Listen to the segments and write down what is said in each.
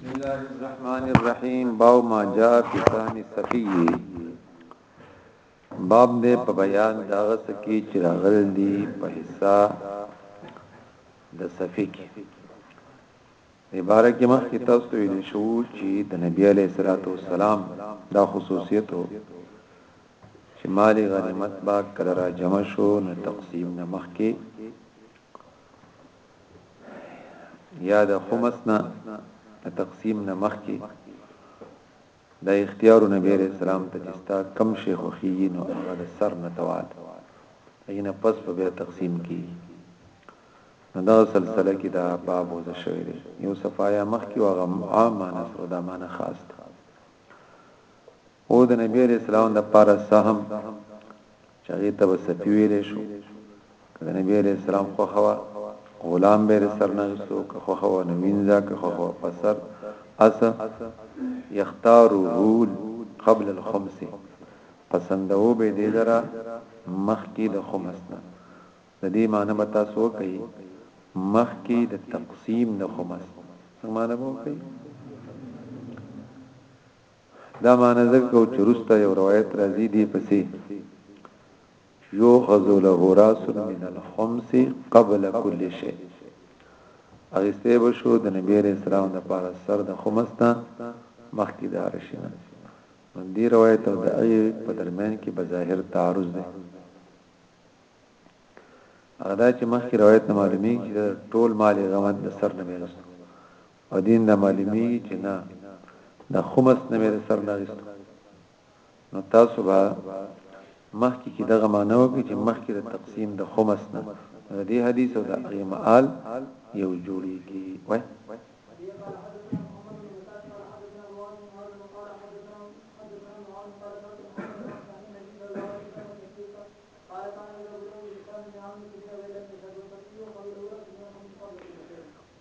بسم الله الرحمن الرحیم باو ما جاء فی شان صفی باب دې په بیان دا سکی چې راغل دي په حصہ د صفی کې عبارت کې مخکې تاسو ته ویل شو چې د نبی علی صلوات و سلام دا خصوصیت وو چې مال غنیمت با کړه را جمع شو نو تقسیم نه مخکې یا د خمس نه تقسیم نه مخکي د اختیار نبی علیہ السلام ته چې ستا کم شي خوخي نو هغه د سر نه توال اينه پس په بیا تقسیم کی نو دا سلسله کې دا باب وځ شوی دی یو صفایا مخ کې واغه عامه نصر دا معنی خاص ده او د نبی علیه السلام د پاره سهم چې هغې ته به سپي ویلی شو که د نبی علیه السلام خوښه وه غلام به یې سر نه اخیستو که خوښه وه نو وینځه که خوښه وه په سر اس یختاره قبل الخمس پسندو به دې لره مخکې د خمس نه د دې معنی به تاسو کوي مخکې د تقسیم د خمس څنګه معنی به کوي دا معنی ځکه کو چې رسته یو روایت راځي دی پسې یوخذ له راس من الخمس قبل كل شيء اغسته بشو د نبی رسول الله د پاره سر د خمس نه مخکې دار شي نو دی روایت او د ای په درمیان کې بظاهر تعارض دی هغه چې مخکې روایت معلومی چې ټول مال غمت د سر نه مینستو او دین نه معلومیږي چې نه د خمس نه مې سر نه غستو نو تاسو به مخکې کې دغه معنی وکړي چې مخکې د تقسیم د خمس نه د دې حدیث او د هغه مال یو جوړیږي وای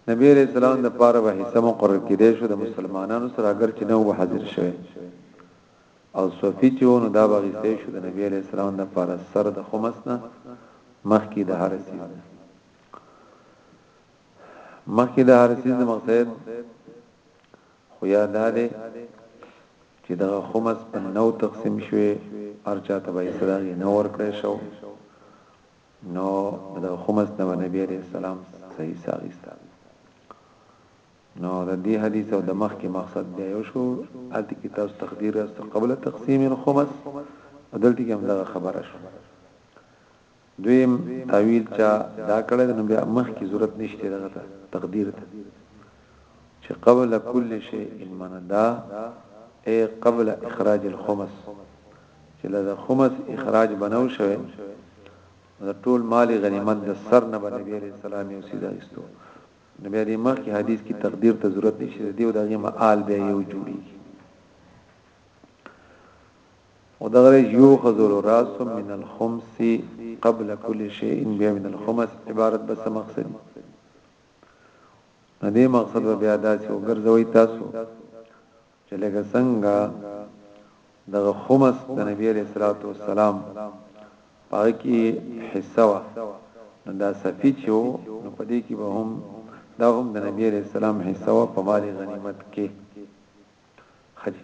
نبی علیه السلام د پاره به حصہ مقرر کړي شو د مسلمانانو سره اگر چې نو حاضر شوه او صوفي چې ونه دا به غیسه شو د نبی علیه السلام د پاره سر د خمس نه مخکې د هر سیز مخکې د هر سیز مقصد خو یاد ده چې د خمس په نو تقسیم شوه ارچا ته به صداغي نور کړی شو نو د خمس نه نبی عليه السلام صحیح ساغسته نو د دې حدیث او د مخ کې مقصد بیا یو شو الته کې تاسو تقدیر است قبل تقسیم الخمس دلته کې هم دا خبره شو دویم تعویل چا دا کړه نو بیا مخ کې ضرورت نشته دغه تقدیر ته چې قبل کل شی ان من دا اي قبل اخراج الخمس چې له خمس اخراج بنو شوه د ټول مالی غنیمت د سر نه باندې نبی عليه السلام یو سیده ایستو نبی دې مخ کې حدیث کې تقدیر ته ضرورت نشي دی او دغه مآل به یو جوړي او دغه یو خذل راس من الخمس قبل كل شيء بیا من الخمس عبارت بس مقصد نه دې مقصد بیا داسې وګرځوي تاسو چې لکه څنګه دغه خمس د نبی علیه الصلاۃ والسلام پاره کې حصہ وا نو دا صفی چې نو پدې کې به هم دا هم د نبی علیه السلام حصہ وا په مال غنیمت کې خدي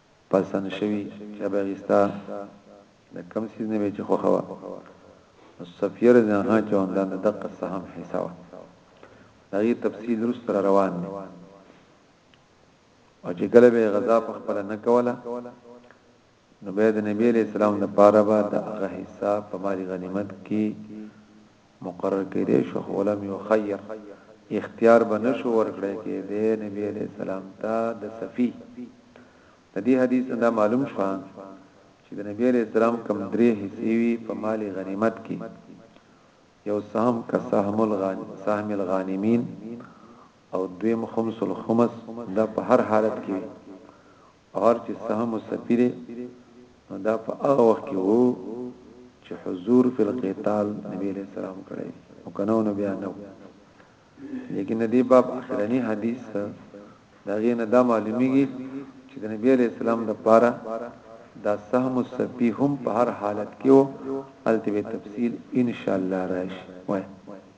پسند شوي چې به هغه ستا د کم سیز نه وي چې خوخه وه نو صفیه رضی الله عنها چې همدا د دقه سهم حصه وه دغه تفصیل رست را روان دی او چې کله به غذا په خپل نه کوله نو به د نبی له سلام د پاره به د هغه حصہ په مال غنیمت کې مقرر کیدای شو خو ولم یخیر، اختیار به نه شو ورکړی کیدی نبی علیه السلام ته د صفی. د دی حدیث نه دا معلوم شوه چی د نبی علیه السلام کوم دری حصی وی په مال غنیمت کی، یو سهم که سهم الغانمین او دویم خمس الخمس دا په هر حالت کی وی او هر چې څه هم سپی دی نو دا په هغه وخت کې وو چې حضور فی القتال نبی علیہ السلام کړی او کنه نو بیا نو لیکن دې باب اخرنی حدیث دا غي نه دا معلومیږي چې د نبی علیہ السلام د پاره دا سهم سپی هم په هر حالت کې وو الته تفصیل ان شاء الله راشي وای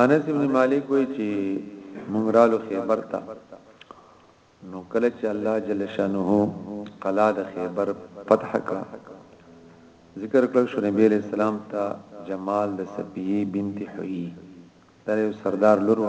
انس ابن مالک وی چې مونږ رالو خیبر ته نو کله چې الله جل شانه قلا د خیبر فتح کړه ذکر کړل شو نبی علیہ السلام ته جمال د سپیه بنت حیی دا یو سردار لور و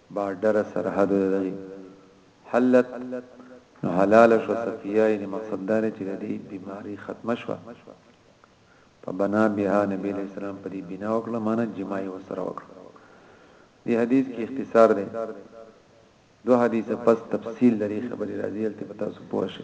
بارډر سرحد د دغی حلت نو حلاله شو صفیه یعنی مقصد داره چی ددی بیماری ختمه شوه فبنا بها نبی علیه السلام پدی بنا وکړه معنی جماعی وسره وکړه دی حدیث کی اختصار دی دو حدیث پس تفصیل لري خبری راځي الته پتا سو پوه شي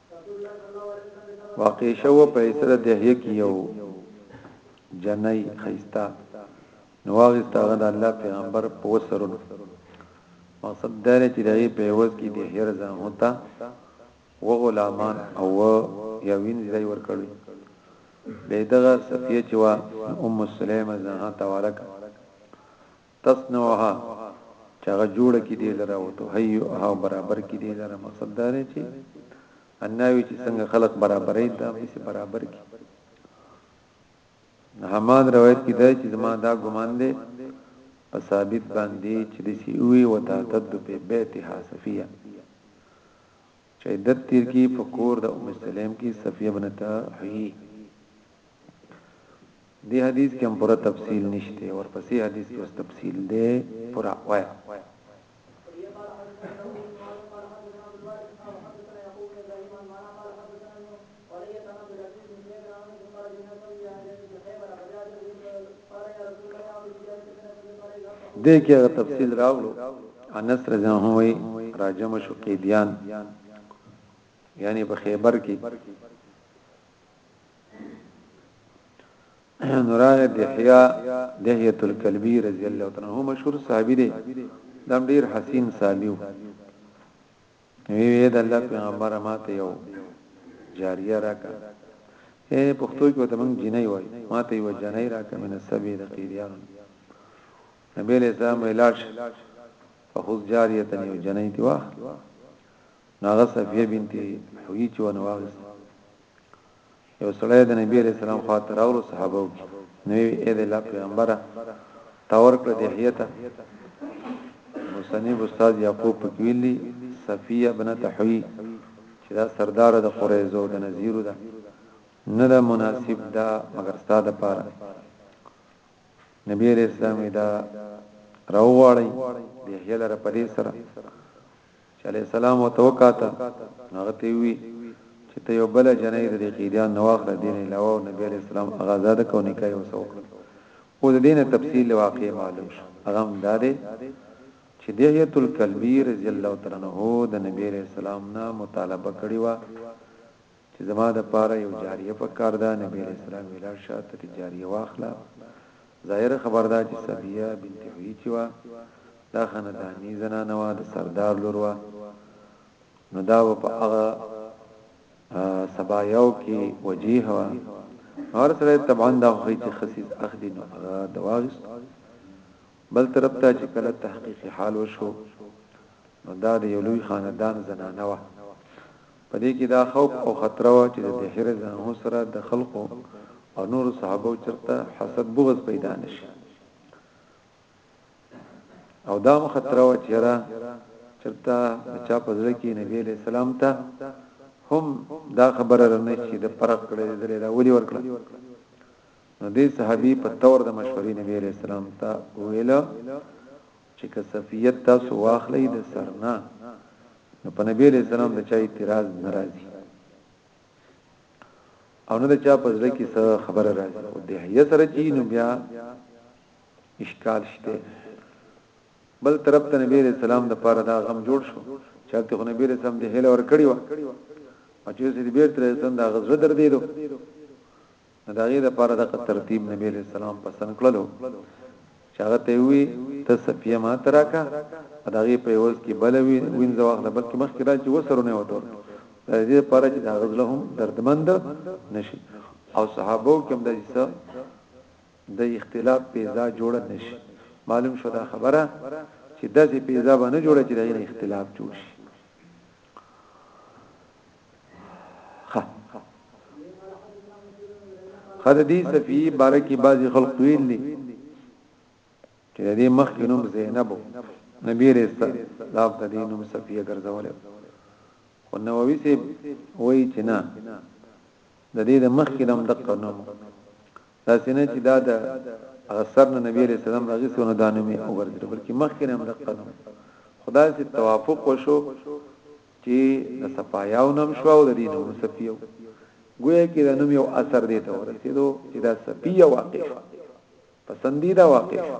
واقع شو په حصہ د دهیه کې یو جنای خيستا نو واغستا غ د الله پیغمبر په وسرلو مقصد دا دی چې دغه په عوض کې د هر ځان هوتا و غلامان او یا وین ځای ور کړی به دغه صفیه چې وا ام سلیمه زه تاوالک تصنعها چې هغه جوړه کې دی لره او ته هيئها برابر کې دی لره مقصد دا دی چې اناوي چې څنګه خلق برابرې دا به سي برابر کې حماد روایت کې دی چې زما دا ګمان دی په ثابت باندې چې د سی اوي وتا تد په بیت حاسفیه چې د تیر کې فقور د ام سلیم کې صفیه بنت حی دې حدیث کې هم پوره تفصیل نشته ورپسې حدیث کې اوس تفصیل دی پوره وایه دې کې هغه تفصیل راوړو انس رضی الله عنه وی راجم شو قیدیان یعنی په خیبر کې نوران دحیا دحیت الکلبی رضی الله تعالی عنہ مشهور صحابي دی دم ډیر حسین صحابي وی وی د الله پیغمبر ماته یو جاریه راکا اے پښتو کې ته مونږ جنۍ وای ماته یو جنۍ راکا من سبې د قیریان نبی له سلام ویلاش فخذ جاریه یو جنۍ دی واخ نو هغه صفیه بنت حوی چې ونه واغست یو سړی د نبی علیہ السلام خاطر راورو صحابه وو نو یې اې د الله پیغمبره تاور کړ د حیته مصنف استاد یعقوب پکویلی صفیه بنت حوی چې دا سردار د قریزو د نذیرو ده نه ده مناسب ده مگر ستاده پاره نبی علیہ السلام دا راوغړی د هیلره پدې سره چې عليه السلام او توکاته هغه ته وی چې ته یو بل جنې د قیدیان نواخله دین علاوه نبی عليه السلام هغه آزاد کو نه کوي او سوک او د دینه تفصیل واقع معلوم شو هغه هم دا دی چې دهیه الکلبی رضی الله تعالی عنہ د نبی عليه السلام نه مطالبه کړی و چې زما د پاره یو جاریه په کار ده، نبی علیه السلام وی لاړ شه ته ترې جاریه واخله، ظاهره خبره ده چې صبیه بنت حوی چې وه دا خانداني زنانه وه د سردار لور وه نو دا به په هغه سبایاو کې وجیه وه هر سره طبعا دا خو چې خصیص اخدي نو هغه دواغست بل طرف ته چې کله تحقیق حال وشو نو دا د یو لوی خاندان زنانه وه په دې کې دا خوف او خطره وه چې د دحيې رضی الله عنه سره د خلقو او نورو صحابو چرته حسد بغض پيدا نه شي او دا هم خطره وه چې را چرته د چا په ځل کې نبی له سلام ته هم دا خبره رنه چې د فرق کړی د لري راولي ورکړه نو دې صحابي په تور د مشورې نبی عليه السلام ته ویل چې که صفیت تاسو واخلئ د سرنا نو په نبی علیہ السلام د چا اعتراض ناراضي او نه د چا په ځل کې څه خبره راځي او د هي سره چې نو بیا اشکال شته بل طرف ته نبی رسول سلام د پاره دا غم جوړ شو چې هلته خو نبی رسول سلام د هله ور کړی و او چې سید بیر تر سن دا غزه در دی دو نو د هغې لپاره دغه ترتیب نبي علیه السلام پسند کړلو چې هغه ته وي ته صفیه ما تراکا او د هغې په عوض کې بل وي وینځه واخله بلکې مخکې را چې وسرونه وتور د دې لپاره چې دا غزله هم دردمند نشي او صحابه کوم د جسه د اختلاف پیزا جوړ نشي معلوم شو دا خبره چې داسې پیزا باندې جوړه چې د اختلاف جوړ شي خد دې صفی بارکی بازي خلق ویل دي چې دې مخ کې نوم زینب نبی رسول الله د دې نوم صفی ګرځول او نووي سي وای چې نه د دې د مخ کې نوم دقه نوم دا سینه چې دا د اثر نه نبی رسول الله راغی سونه دانو می وګرځي بلکې مخ کې نوم دقه نوم خدای سي توافق وشو چي د صفاياو نوم شو او د دې نوم صفيو ګویا کې د نوم یو اثر دی ته ورسېدو چې دا صفيه واقع شو پسندیده واقع شو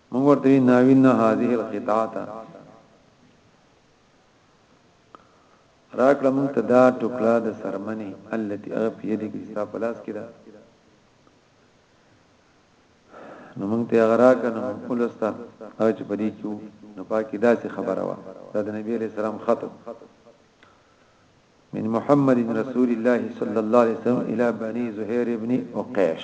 موږ ورته ناوینا هذه القطعه راکړه موږ ته دا ټوکړه د سرمنې التي اغه په یده کې ستا په لاس کې ده نو موږ ته هغه راکړه نو ولستا هغه چې پدې کې نو پاکي داسې خبره وا دا د نبی عليه السلام خط من محمد رسول الله صلى الله عليه وسلم الى بني زهير ابن وقيش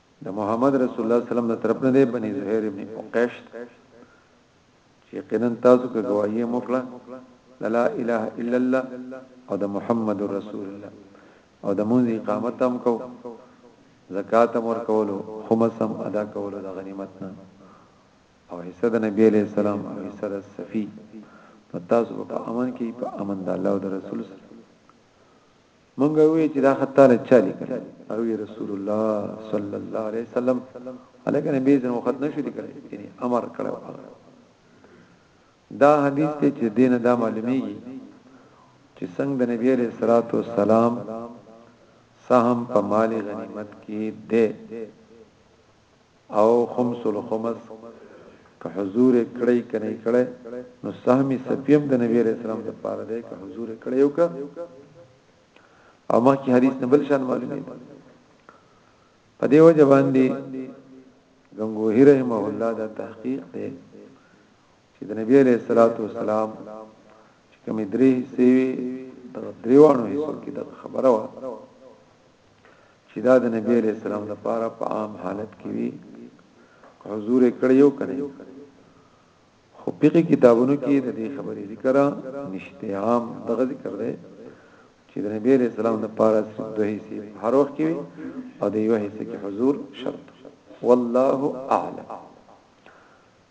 د محمد رسول الله سلام د طرف نه دی بني زهير ابن عقيش چې یقینا تاسو کې گواهی مخله لا اله الا الله او د محمد رسول الله او د مونږ اقامت هم کو زکات هم ورکولو خمس هم ادا کولو د غنیمت نه او حصہ د نبی علیہ السلام او حصہ د صفی نو تاسو په امن کې په امن د الله او د رسول سره مونږ وی چې دا خط تعالی چا لیکل او رسول الله صلی الله علیه وسلم الکه نبی زنه وخت نشو لیکل یعنی امر کړو دا حدیث ته چې دین دا معلومیږي چې څنګه د نبی علیہ الصلوۃ والسلام سهم په مال غنیمت کې ده او خمس الخمس که حضور کړی کنه کړی نو سهمی سپیم د نبی علیہ السلام د پاره دی که حضور کړی او که او مخکې حدیث نه بل شان معلومه ده په دې وجه باندې غنگوهی رحمه الله دا تحقیق دی چې د نبی علیہ الصلوۃ والسلام چې کوم درې سیوی د دریوانو هیڅ کې د خبره و چې دا د نبی علیہ السلام لپاره په عام حالت کې وی حضور کړي یو کړي خو پیقی کتابونو کې د دې خبرې ذکر نشته عام دغه ذکر دی چې د نبی علیہ السلام لپاره دوه حصے هر وخت کې او د یو حصے کې حضور شرط والله اعلم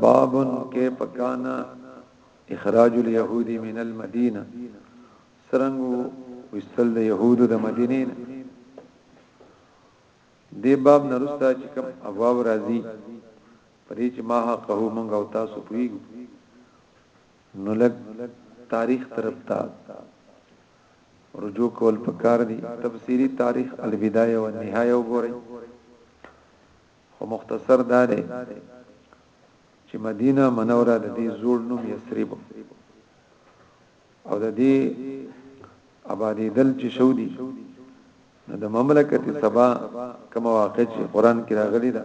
باب کیف کان اخراج اليهود من المدینه سرنګ وستل د يهودو د مدینې دی باب نرستا چې کوم ابواب راځي پرې چې ما حقه مونږ او تاسو پویګو نو لږ تاریخ طرف ته رجوع کول پکار دي تفسیری تاریخ البدایه والنهایه وګورئ خو مختصر دا دی چې مدینه منوره د دې زوړ نوم یثرب او د دې آبادی دل چې شو دي نو د مملکت سبا کوم واقع چې قران کې راغلي ده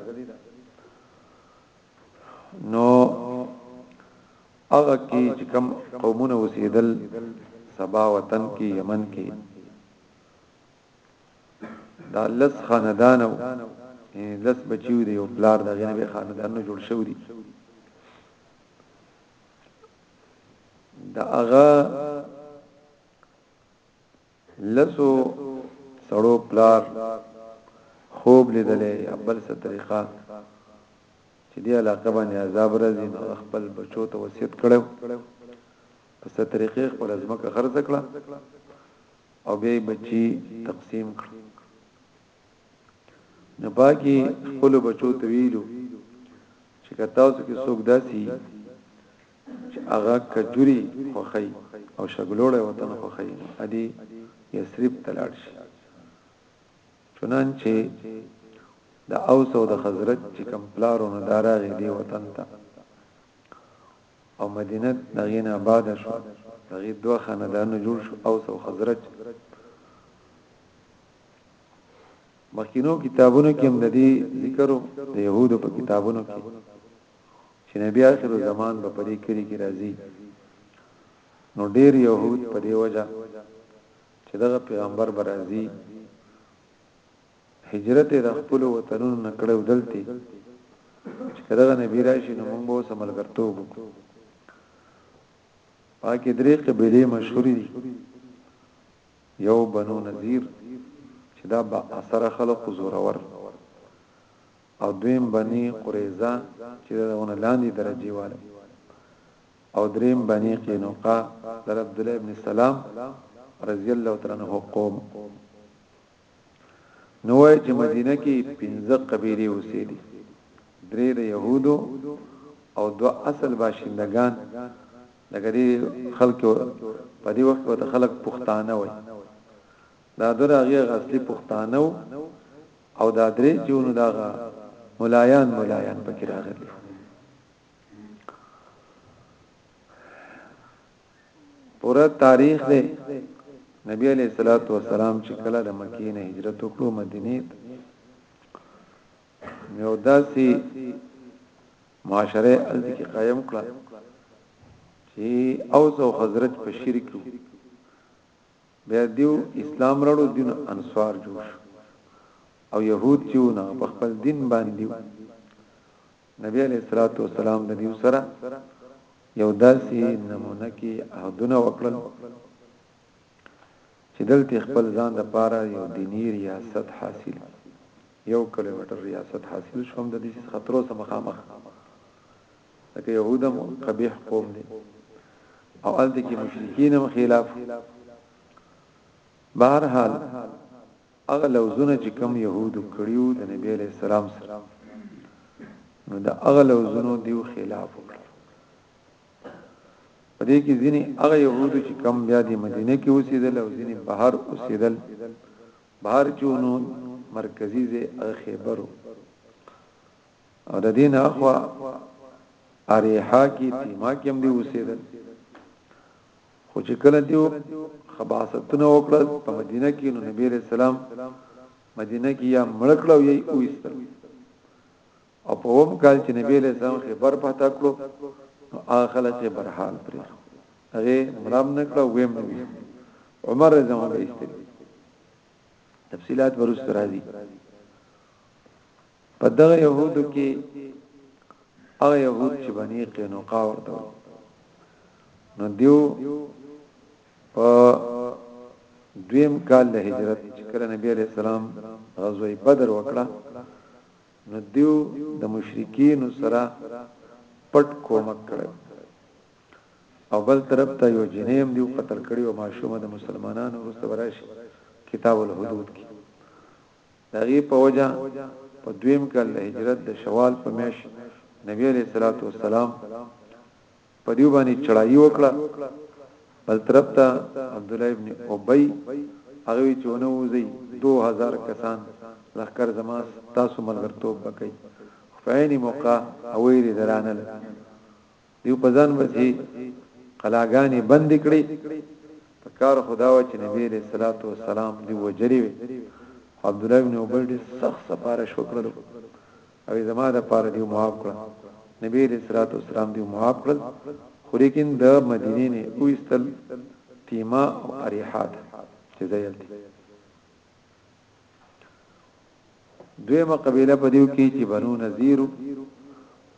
نو هغه کې چې کوم قومونه وسیدل سبا وطن کې یمن کې دا لس خاندانو لس بچیو دی او پلار د غنبه خاندانو جوړ شو دي دا هغه لسو سړو پلار خوب لیدلې یا بل څه طریقه چې دی علاقه باندې عذاب راځي نو خپل بچو ته وصیت کړو په څه طریقې خپل ځمکه خرڅ کړه او به بچي تقسیم کړ نه باقي خپل بچو ته ویلو چې تاسو کې څوک داسي چې هغه کجوري خوښوي او شګلوړی وطن خوښوي نو ادي یثرب ته لاړ شي چنانچه د اوس او د خزرج چې کوم پلارو نو داراغي دی وطن ته او مدینه دغه نه آباد شو دغه دوه خاندانو جوړ شو اوس او خزرج مخکینو کتابونو کې هم د دې ذکرو د يهودو په کتابونو کې چې نبی اخر الزمان به په دې کلی کې راځي نو ډیر يهود په دې وجه چې دغه پیغمبر به راځي هجرت د خپل وطنونو نکړو دلته چې کله نبی راشي نو موږ به سملګرتو وکړو پاکې درې قبيله مشهور دي یو بنو نذیر چې دا با اثر خلق زورور او دویم بنی قریظه چې د دونه لاندې درجه والو او دریم بنی قینوقا در عبد الله ابن سلام رضی الله تعالی عنہ قوم نو وای چې مدینه کې پنځه قبیله اوسېدي درې د يهودو او دو اصل باشندگان لکه دې خلک په دې وخت کې خلک پښتانه وای دا دراغه غسلی پښتانه او دا درې چې ونو دا غا ملایان ملایان پکې راغلي پورا تاریخ دی نبی علیہ الصلوۃ والسلام چې کله د مکې نه هجرت وکړو مدینه ته یو داسي معاشره ال کې قائم کړه چې اوس او حضرت په شرک بیا دیو اسلام راړو دین انصار جوړ شو او يهود چې ونه په خپل دین باندې نبی علیہ الصلوۃ والسلام د دیو سره یو داسې نمونه کې عهدونه وکړل چې دلته خپل ځان د پاره یو دینی ریاست حاصل یو کیلومتر ریاست حاصل شوم د دې خطرو سره مخامخ لکه يهود هم قبيح قوم دي او الته کې مشرکین هم خلاف بهر حال هغه لوزونه چې کم يهودو کړیو د نبی له سلام سره نو دا هغه لوزونو دیو خلاف وکړ په دې کې ځینې هغه يهودو چې کم بیا د مدینه کې اوسېدل او ځینې بهر اوسېدل بهر چونو مرکزی زه خیبرو او د دین اخوا اریحا کې تیما کې هم دی اوسېدل خو چې کله دیو خباستونه وکړل په مدینه کې نو نبی رسول الله مدینه کې یا مړکړو یې اوېستل او په ووم کال چې نبی له سلام خبر پتا کړو نو اخله کې برحال پرې هغه مرام نکړه ویم نبی عمر زمو به استل تفصيلات ورسره راځي په دغه يهودو کې هغه يهود چې بني قينوقا ورته نو دیو په دویم کال د هجرت چې کله نبی عليه السلام غزوه بدر وکړه نو دیو د مشرکین سره پټ کومک کړ او بل طرف ته یو جنیم دیو قتل کړي او ماشومه د مسلمانانو ورسره راشي کتاب الحدود کې د هغې په وجه په دویم کال د هجرت د شوال په میاشت نبی علیه الصلاة والسلام په دیو باندې چړای وکړه بل طرف ته عبد الله ابن ابي هغه چې ونه وځي 2000 کسان لخر زما تاسو ملګرتوب وکي فعین موقع اویر درانل دیو په ځان باندې قلاګانې بند کړې په کار خدا و چې نبی له صلوات و سلام دی وجری وي عبد الله بن ابي ډېر سخت سفارش وکړل او زما د پاره دی معاف کړ نبی له صلوات و سلام دی معاف کړل خو لیکن د مدینې نه اوستل تیما او اریحات چې ځایل دي دویمه قبیله په دیو کې چې بنو نذیر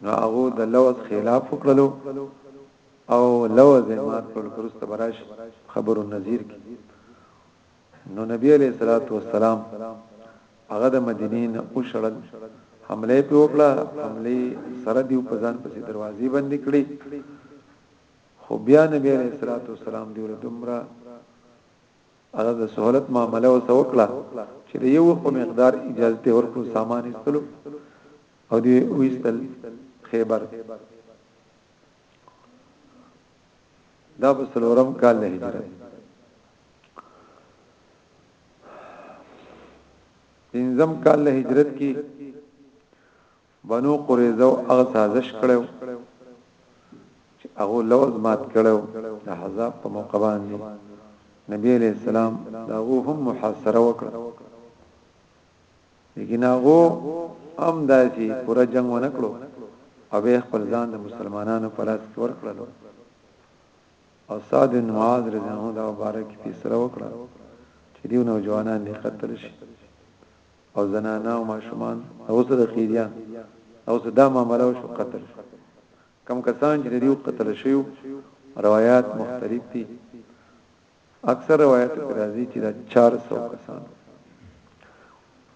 نو هغه د لوز خلاف وکړلو او لوز مات کول پرسته براش خبر النذیر کې نو نبی علیہ الصلوۃ والسلام هغه د مدینې نه اوشړل حمله په وکړه حمله سره دیو په ځان پسې دروازې بند کړې خو بیا نبی علیہ الصلوۃ والسلام دیو دومره هغه د سهولت معامله او سوکړه چې د یو خو مقدار اجازه ته ورکو سامان ایستلو او دی ویستل خیبر دا په سلورم کال له هجرت پنځم کال له هجرت کې بنو قریظه هغه سازش کړی و چې هغه لوز مات کړو د حزاب په موقع باندې نبی علیہ السلام دا هم محاصره وکړه لیکن هغه هم داسي پورا جنگ ونکړو او به خپل ځان د مسلمانانو په لاس کې ورکړل او سعد بن معاذ رضی الله عنه دا مبارک فیصله وکړه چې دیو نوجوانان دې قتل شي او زنانه او ماشومان او سره خیریان او صدا معاملو شو قتل شو کم کسان چې دیو قتل شیو روایت مختلف دي اکثر روایت راځي چې دا 400 کسان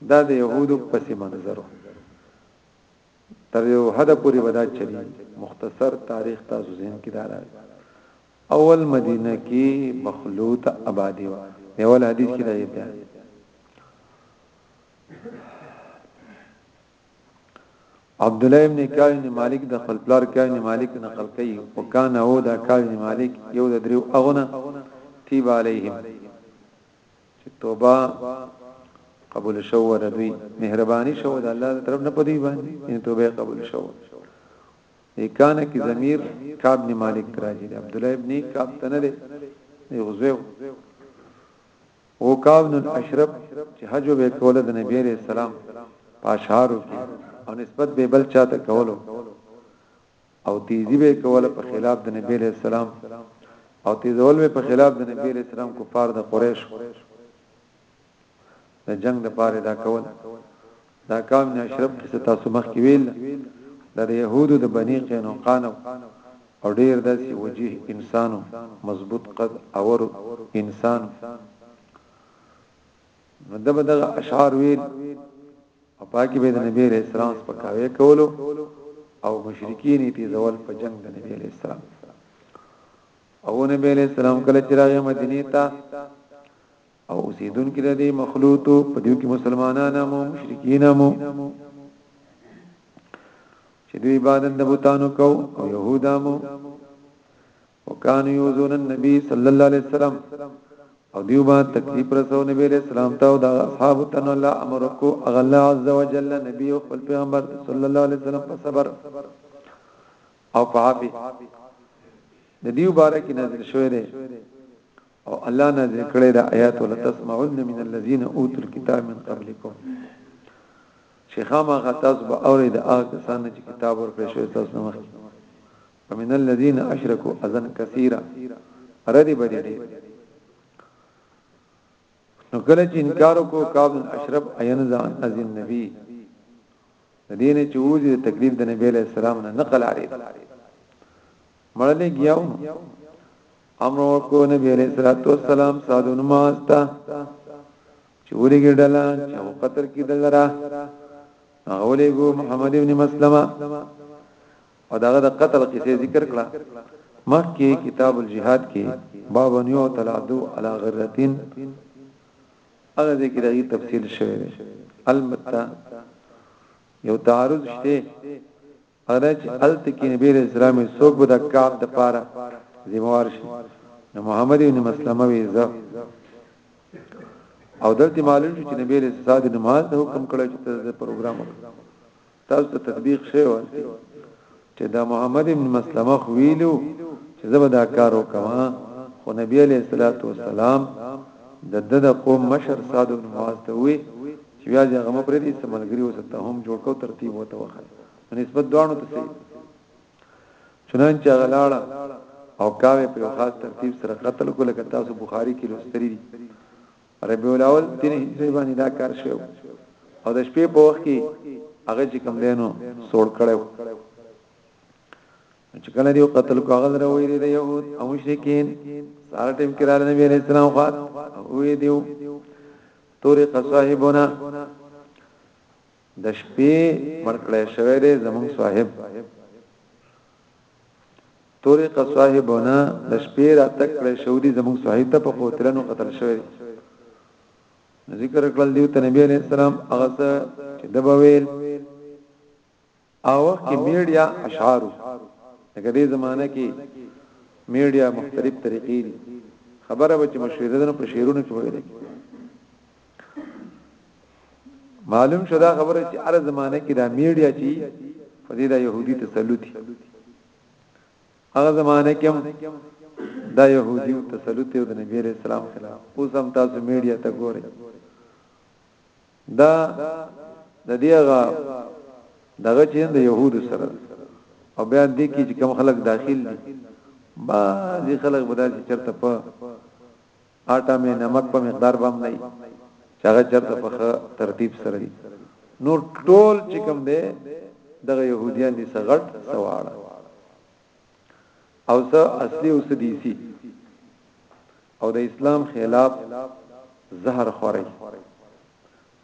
دا د يهودو پس منظرو تر یو حد پورې ودا چلی مختصر تاریخ تاسو ذهن کې دارا اول مدینه کی مخلوط آبادی و دی اول حدیث کی دا بیان عبد الله ابن کعب ابن مالک د خپل پلار کعب ابن مالک نقل کوي او کان هو دا کعب ابن مالک یو د دریو اغنا تیب علیهم چې توبه قبول شو د دوی مهرباني شو د الله طرف نه پدی باندې ان توبه قبول شو دی کان کی ضمیر کعب بن مالک تراجی دی عبد الله ابن کعب تنه دی دی غزو او کعب بن اشرف چې حج به کوله د نبی عليه السلام پاشارو کې او نسبت به بل چاته کولو او تیزی به کوله په خلاف د نبی عليه السلام او تیزول به په خلاف د نبی عليه السلام کفار د قریش د جنگ د پاره دا کول دا کام نه اشرف کې تاسو مخ کې ویل دا د يهودو د بني قینوقان او ډیر داسې وجيه انسانو مضبوط قد اور انسان نو دغه دغه اشعار ویل او پاکي به د نبی عليه السلام په کاوي کولو او مشرکین تی زول په جنگ د نبی عليه السلام او نبی عليه السلام کله چې راغی مدینه ته او اوسیدونکي د دې مخلوط په دې کې مسلمانان او مشرکین مو چې دوی عبادت د بوتانو کو او يهودا مو وکانو یوزون النبي صلی الله علیه وسلم او دیو با تکلیف رسو نبی علیہ السلام ته او د اصحاب تن الله امر کو اغلا عز وجل نبی او خپل پیغمبر صلی الله علیه وسلم په صبر او په عافیت د دیو بارک نازل شوی دی او الله نازل کړی دا آیات ولا تسمعن من الذين اوتوا الكتاب من قبلكم شیخامه غتاس به اوري د هغه کسان چې کتاب ورکړی شوی تاسو نه مخکې ومن الذين اشركوا اذن كثيرا ردی بدی دی نو کله چې انکار وکړو کعب بن اشرف اينزع عن اذن النبي دینه چې وځي تکلیف د نبی له سلام نه نقل اړي مړلې گیاو امر وکړو نبی علیہ الصلوۃ والسلام سعد بن معاذ ته چې ورګه ډلا چې او قطر کې دلرا هغه ولېګو محمد ابن مسلمه او داغه د قتل قصې ذکر کړه مخکې کتاب الجihad کې باب نیو تلادو علی غرتین هغه ذکر ای تفصیل شوی البته یو تعارض شته هغه چې هلته کې نبی علیہ السلام څوک به د کعب د پاره ذمہ وار شي نو محمد ابن مسلمه وی زه او دلته معلوم شو چې نبی علیہ السلام د نماز د حکم کړو چې د پروګرام تاسو ته تطبیق شوی و چې دا محمد ابن مسلمه ویلو چې زه به دا کار وکم خو نبی علیہ الصلوۃ والسلام د د قوم مشر صاد بن معاذ ته وی چې بیا دې هغه مپرې دې سملګری وسه ته هم جوړ کو ترتیب وته وخت په نسبت دوانو ته سي چنانچه غلاړه او کاوه په خاص ترتیب سره قتل کو لکه تاسو بخاری کې لوستري دي ربيع الاول تین هجری باندې دا کار شو او د شپې په وخت کې هغه چې کم دینو سوړ کړو چې کله دیو قتل کو هغه دروي دي يهود او مشرکین سار ټیم کې رااله نبی عليه السلام خو وې دیو طارق صاحبنا د شپې مرکړې شوې ده زمون صاحب طارق صاحبنا د شپې را تکړې شو دي زمون صاحب ته په قوتلنو قتل شوې ذکر کړل دی ته نبی عليه السلام هغه چې دبویل او وخت کې میډیا اشعارو لکه دې زمانہ کې میډیا مختلف طریقې دي خبره به چې مشهورونه په شعرونو کې ویل معلوم شدا خبره چې ار زمانه کې دا میډیا چې فضیلا يهودي تسلطي هغه زمانه کې هم دا يهودي تسلط دی د نبی رسول الله خلاف اوس هم تاسو میډیا ته ګورئ دا د دیغه دغه چې د يهودو سره او بیا دې کې چې کم خلک داخل دي با دې خلک به داسې چرته په آټا مې نمک په مقدار باندې نه چې هغه چرته په ترتیب سره دي نور ټول چې کم دي دغه يهوديان دي سغړ سواړه او څه اصلي او څه دي سي او د اسلام خلاف زهر خوري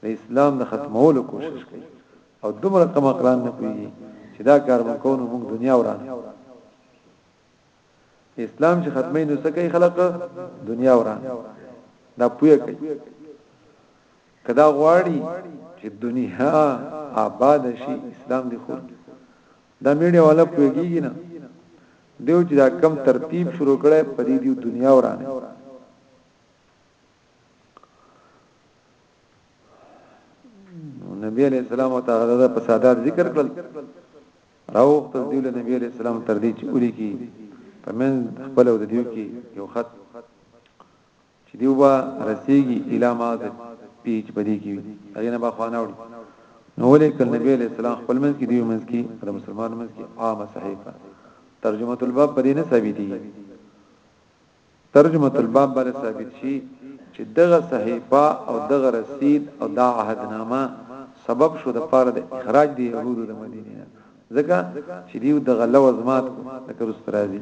د اسلام د ختمولو کوشش کوي او دومره کم اقلان نه کوي چې دا کار مونږ کوو مونږ دنیا ورانه اسلام چې ختمي نو څه کوي خلک دنیا ورانه دا پوهه کوي کدا غواړي چې دنیا آباد شي اسلام دی خور دا میډیا والا پوهیږي نه دیو چې دا کم ترتیب شروع کړي په دې دیو دنیا ورانه نبی علیہ السلام او تعالی دا په سادات ذکر کړل راو تر دیو له نبی علیہ السلام تر دې چې اوري کی په من خپل او د دیو کې یو خط چې دی وبه رسیږي اله ما د پیچ پدې کې هغه نه بخوانه وړي نو ولې کله نبی علیہ السلام خپل منځ کې دی منځ کې د مسلمان منځ کې عام صحیفه ترجمه الباب پدې نه ثابتي ترجمه الباب بل ثابت شي چې دغه صحیفه او دغه رسید او دا عهدنامه سبب شو د پاره د اخراج دی يهودو د مدینه ځکه چې دیو دغه لوز مات کو د کرسترازي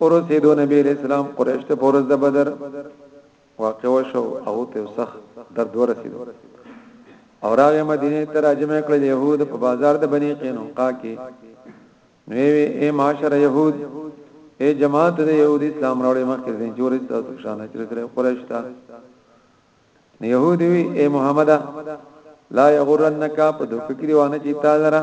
ورسېدو نبی علیہ السلام قریش ته پورز د بدر واقع وشو او ته سخ درد ورسېدو او راغې مدینه ته راجمه کړ د يهود په بازار د بنی قینقاع کې نوې وی اے معاشر يهود اے جماعت د يهود اسلام راوړې مخکې ځین جوړې تاسو شانه چې سره قریش ته يهودي وی اے محمد لا یغرنک په دوک کې روانه چیتا لره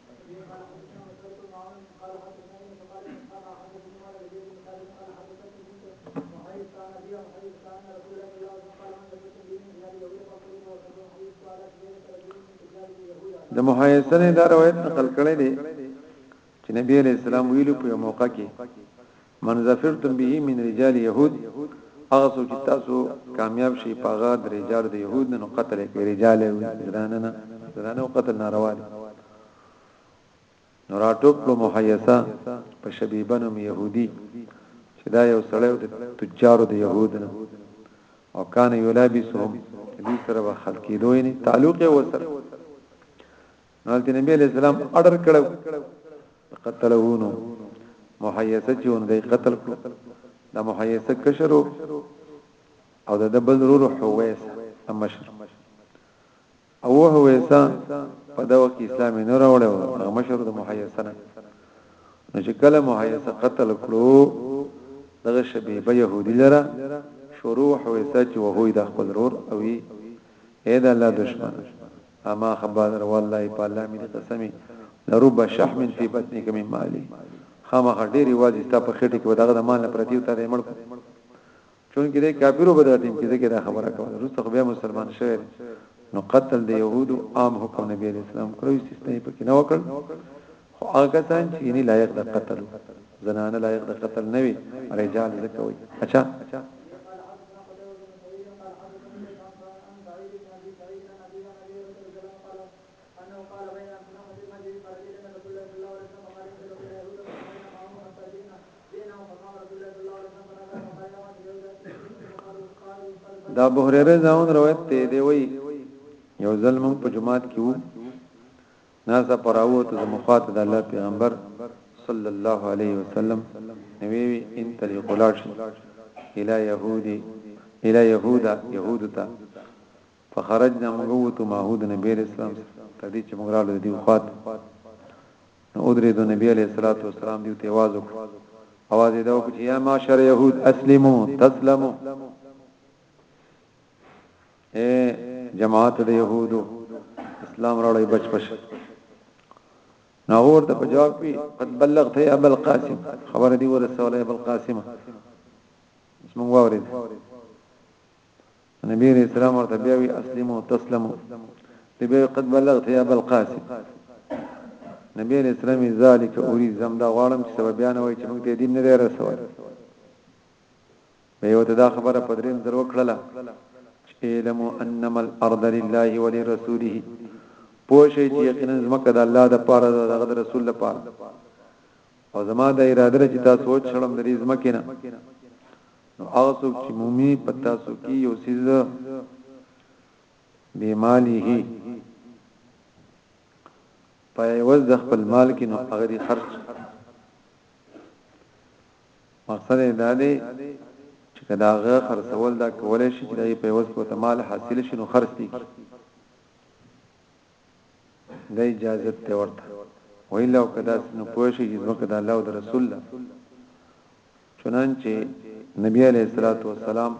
د محیسنه دا روایت نقل کړی دی چې نبی علیہ السلام ویلو په موقع کې من ظفرتم به من رجال يهود هغه څوک چې تاسو کامیاب شي پاغه د رجال د يهود نه قتل کې رجال زنانه نه زنانه قتل ناروا دي نو راټوب کړو محیسا په شبیبن يهودي چې دا یو سړی د تجارو د يهود نه او کان یلابسهم دې سره به خلقې دوی نه تعلق یې وسره نو د نبی علیہ السلام اډر کړو قتلونو محیسه چې اونګي قتل کړو دا محیسه کشرو او د بل رور حویس مشر او حویسه په دا وخت اسلامي نه راوړل هغه مشر د محیسه نه نو چې کله محیسه قتل کړو دغه شبيبه يهودي لره شروع حویسه چې وهوی د خپل رور او اې د الله دشمن اما خبر والله په الله مې قسمي لرب شحم فی بطنک من مالی خامخ ډیر واځي ستا په خټه کې وداغه د مال نه پردیو ته دې مړ کو چون کې د کافرو بدراتین کې دغه دا خبره کوله روسته خو به مسلمان شوی نو قتل د يهودو عام حکم نبی اسلام کړو استثناء پکې نه وکړ خو هغه کسان چې یې لایق د قتل زنانه لایق د قتل نه وي رجال ځکه وي اچھا دا ابو هريره ځاون روایت ته دی وی یو ځل موږ په جماعت کې وو ناڅا په راووتو زموږ خواته د الله پیغمبر صلی الله علیه وسلم نوی وی انطلق ولاړ شي الی یهودی الی یهودا یهود ته فخرجنا موږ وته ماحود نبی اسلام تر دې چې موږ رااله دی خواته نو ادري د نبی عليه الصلاه والسلام دی ته आवाज وکړ आवाज یې دا وکړ چې یا معاشر يهود اسلمو تسلمو اې جماعت د يهودو اسلام راړی بچ پش نو ورته په جواب کې قد بلغت يا ابو القاسم خبر دي ورسوله ابو القاسم اسمه واورید نبی رسول الله ورته بیا وی اسلمو تسلمو نبی قد بلغت يا ابو القاسم نبی رسول الله ذالک اوری زم دا غواړم چې سبب بیان وای چې موږ ته دین نه رسول د یو ته دا خبره په دریم ځل وکړله چې اعلموا انما الارض لله ولرسوله پوه شئ چې یقینا زمکه د الله د پاره ده دغه د رسول لپاره او زما د اراده لري چې تاسو وڅ شړم د دې زمکه نه نو هغه څوک چې مومي پتا سو کې یو سیز به مالیه په وز د خپل مال کې نو هغه دي خرج مقصد یې دا دی چې که د هغه خرڅول دا کولای شي چې د هغې په عوض کې ورته مال حاصل شي نو خرڅ دې کړي دا اجازه ته ورته ویل او کدا سن پوه شي چې ځمکه د الله او د رسول ده چنانچه نبی علیہ الصلوۃ والسلام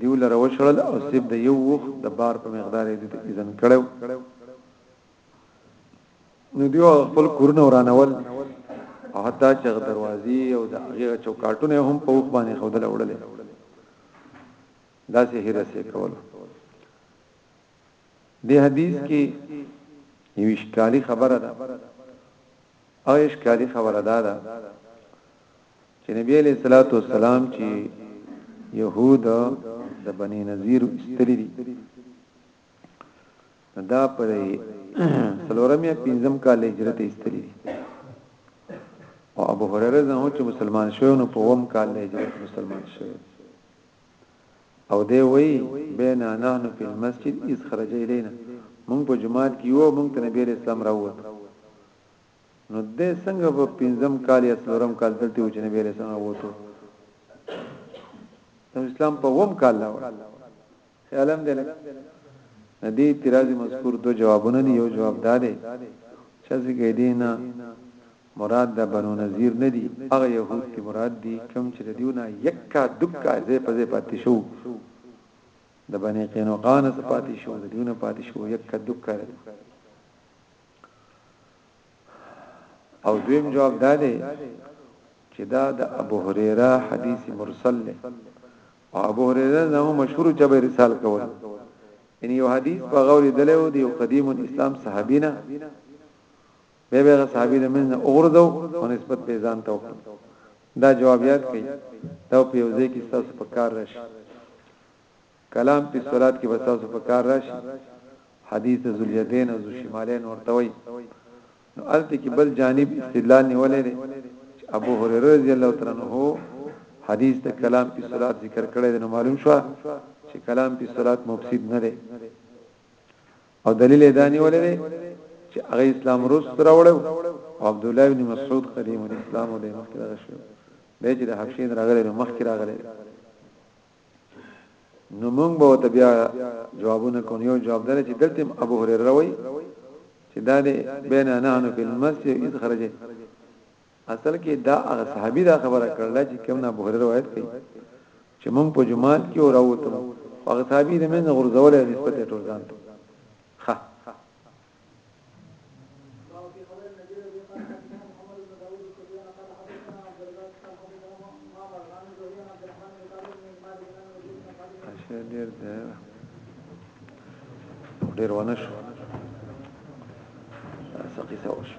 دیو لره وشړل او صرف د یو وخ د بار په مقدار یې د اذن کړو نو دیو خپل کورونه ورانول او حتی چې دروازې او د هغه چوکاټونه هم په وخ باندې خودل وړل دا سه هرسه کول د حدیث کې یو اشکالی خبره ده او اشکالي خبره دا ده چې نبی علیہ الصلوۃ والسلام چې يهود د بنی نذیر استری دي دا پر سلورمیا پنځم کال هجرت استری دي او ابو هريره زمو چې مسلمان شوی نو په وم کال هجرت مسلمان شوی او دی وایی، بینا نحن فی المسجد اذ خرج الینا، مونږ په جومات کې یو او مونږ ته نبی علیه السلام راووت، نو دی څنګه په پنځم کال یا څلورم کال دلته و چې نبی علیه السلام راووتو، نو اسلام په اووم کال راوړ، خیال هم دی لکه د دې اعتراض مذکور دوه جوابونه دي، یو جواب دا دی چې هسې کیدی نه مراد د بنو نظیر نه دي هغه یهود تی مراد دي کوم چې د دیونه یکا دکا ځای په ځای پاتې شو د بنی قینوقا نه پاتې شو د دیونه پاتې شو یکا دکا دی او دویم جواب دا دی چې دا د ابو هريره حدیث مرسل له او ابو هريره نو مشهور چې به رسال کول ان یو حدیث په غوړي دلو دی او قدیم الاسلام صحابینا به به صحابي د منځ نه اوردو او نسبت به ځان ته وکړي دا جوابیات کوي دا په یو ځای کې تاسو په کار راشي کلام په صلات کې به تاسو په کار راشي حدیث ذلیدین او شمالین ورته وي نو الته کې بل جانب استدلال نیولې ده چې ابو هريره رضی الله تعالی عنہ حدیث د کلام په صلات ذکر کړی دی نو معلوم شو چې کلام په صلات مفسد نه دی او دلیل یې دا نیولې دی چې هغه اسلام روس راوړو او عبد الله بن مسعود قدیم الاسلام له مخکې راغی شو به چې د حبشین راغلی نو مخکې راغلی نو موږ به ته بیا جوابونه کوو یو جواب دره چې دلته ابو هريره وای چې دا دې بین انا نو په المسجد اذ خرجه اصل کې دا هغه صحابي دا خبره کړل چې کوم نه بوخاري روایت کوي چې مونږ په جمعات کې او راوته هغه صحابي د مين غرزول نسبت ټول ځان ته ها ډیر ده ډیر ونه شو سقي سو شو